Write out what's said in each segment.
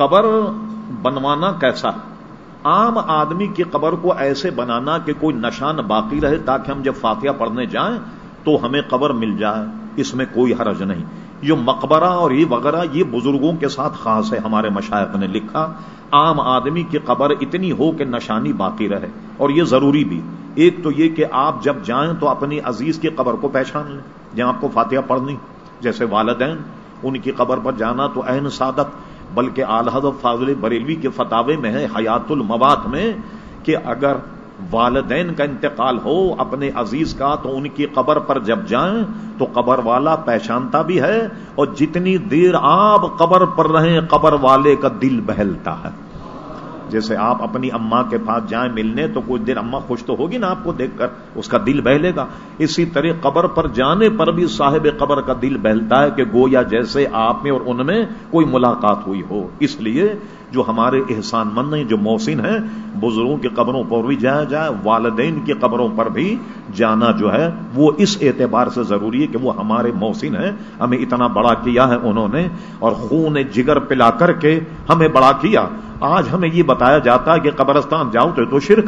قبر بنوانا کیسا؟ عام آدمی کی قبر کو ایسے بنانا کہ کوئی نشان باقی رہے تاکہ ہم جب فاتحہ پڑھنے جائیں تو ہمیں قبر مل جائے، اس میں کوئی حرج نہیں۔ یہ مقبرہ اور یہ وغیرہ، یہ بزرگوں کے ساتھ خاص ہے، ہمارے مشائق نے لکھا۔ عام آدمی کی قبر اتنی ہو کہ نشانی باقی رہے، اور یہ ضروری بھی۔ ایک تو یہ کہ آپ جب جائیں تو اپنی عزیز کی قبر کو پہچان لیں۔ جہاں آپ کو فاتحہ پڑھنی، جیسے والدین، ان کی قبر پر جانا تو عین سعادت۔ بلکہ آلحد فاضل بریلوی کے فتح میں ہے، حیات المواد میں، کہ اگر والدین کا انتقال ہو اپنے عزیز کا، تو ان کی قبر پر جب جائیں، تو قبر والا پہچانتا بھی ہے، اور جتنی دیر آپ قبر پر رہیں، قبر والے کا دل بہلتا ہے۔ جیسے آپ اپنی اما کے پاس جائیں ملنے تو کچھ دیر اما خوش تو ہوگی نا آپ کو دیکھ کر، اس کا دل بہلے گا۔ اسی طرح قبر پر جانے پر بھی صاحب قبر کا دل بہلتا ہے کہ گویا جیسے آپ میں اور ان میں کوئی ملاقات ہوئی ہو۔ اس لیے جو ہمارے احسان مند ہیں، جو محسن ہیں، بزرگوں کی قبروں پر بھی جایا جائے، والدین کی قبروں پر بھی جانا جو ہے، وہ اس اعتبار سے ضروری ہے کہ وہ ہمارے محسن ہیں۔ ہمیں اتنا بڑا کیا ہے انہوں نے، اور خون جگر پلا کر کے ہمیں بڑا کیا۔ آج ہمیں یہ بتایا جاتا ہے کہ قبرستان جاؤ تو تو شرک،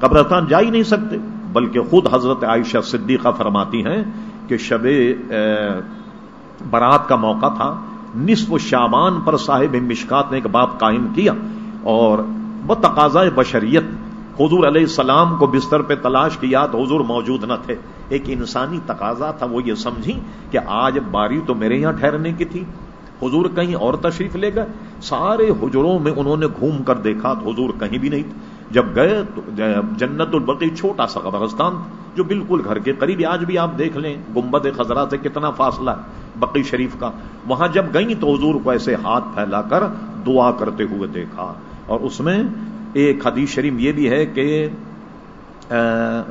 قبرستان جا ہی نہیں سکتے۔ بلکہ خود حضرت عائشہ صدیقہ فرماتی ہیں کہ شب برات کا موقع تھا۔ نصف شابان پر صاحب مشکات نے ایک باپ قائم کیا اور وہ تقاضا بشریت، حضور علیہ السلام کو بستر پہ تلاش کیا تو حضور موجود نہ تھے۔ ایک انسانی تقاضا تھا، وہ یہ سمجھی کہ آج باری تو میرے یہاں ٹھہرنے کی تھی۔ حضور کہیں اور تشریف لے گئے۔ سارے حجروں میں انہوں نے گھوم کر دیکھا تو حضور کہیں بھی نہیں جب گئے تو جنت البقی چھوٹا سا قبرستان جو بالکل گھر کے قریب آج بھی آپ دیکھ لیں گمبد خزرہ سے کتنا فاصلہ ہے بقی شریف کا۔ وہاں جب گئیں تو حضور کو ایسے ہاتھ پھیلا کر دعا کرتے ہوئے دیکھا۔ اور اس میں ایک حدیث شریف یہ بھی ہے کہ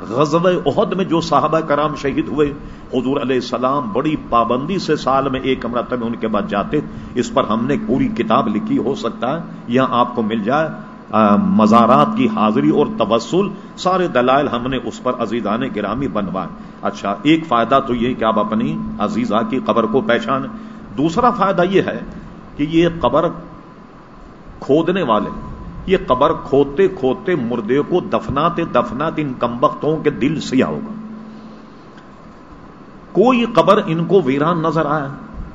غزب عہد میں جو صحابہ کرام شہید ہوئے، حضور علیہ السلام بڑی پابندی سے سال میں ایک امرتہ میں ان کے بعد جاتے، اس پر ہم نے پوری کتاب لکھی، ہو سکتا ہے یہاں آپ کو مل جائے مزارات کی حاضری اور تبسل سارے دلائل ہم نے اس پر عزیزان گرامی بنوائے۔ اچھا ایک فائدہ تو یہ کہ آپ اپنی عزیزہ کی قبر کو پہچان۔ دوسرا فائدہ یہ ہے کہ یہ قبر کھودنے والے یہ قبر کھوتے کھوتے مردے کو دفناتے دفناتے ان کمبختوں کے دل سیاہ ہوگا۔ کوئی قبر ان کو ویران نظر آیا،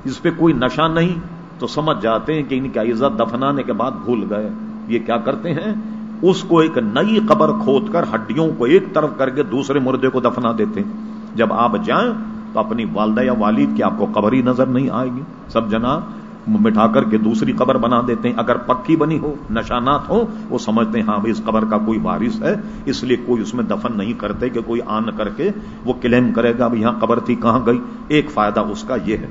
اس پہ کوئی نشہ نہیں، تو سمجھ جاتے ہیں کہ ان کی عزت دفنانے کے بعد بھول گئے۔ یہ کیا کرتے ہیں؟ اس کو ایک نئی قبر کھود کر ہڈیوں کو ایک طرف کر کے دوسرے مردے کو دفنا دیتے ہیں۔ جب آپ جائیں تو اپنی والدہ یا والد کی آپ کو قبر ہی نظر نہیں آئے گی۔ سب جناب مٹھا کر کے دوسری قبر بنا دیتے ہیں۔ اگر پکی بنی ہو، نشانات ہو وہ سمجھتے ہیں ہاں بھائی، اس قبر کا کوئی وارث ہے۔ اس لیے کوئی اس میں دفن نہیں کرتے کہ کوئی آن کر کے وہ کلیم کرے گا یہاں قبر تھی، کہاں گئی؟ ایک فائدہ اس کا یہ ہے۔